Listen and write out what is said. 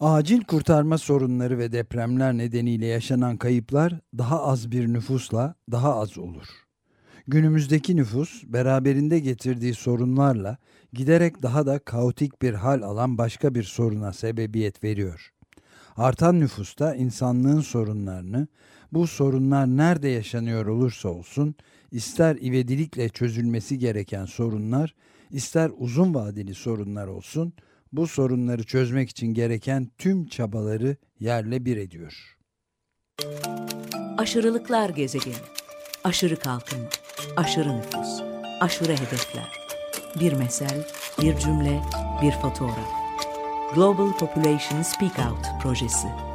Acil kurtarma sorunları ve depremler nedeniyle yaşanan kayıplar daha az bir nüfusla daha az olur. Günümüzdeki nüfus beraberinde getirdiği sorunlarla giderek daha da kaotik bir hal alan başka bir soruna sebebiyet veriyor. Artan nüfusta insanlığın sorunlarını, bu sorunlar nerede yaşanıyor olursa olsun, ister ivedilikle çözülmesi gereken sorunlar, ister uzun vadeli sorunlar olsun, bu sorunları çözmek için gereken tüm çabaları yerle bir ediyor. Aşırılıklar gezegeni. Aşırı kalkınma, aşırı nüfus, aşırı hedefler. Bir mesel, bir cümle, bir fotoğraf. Global Population Speak Out projesi.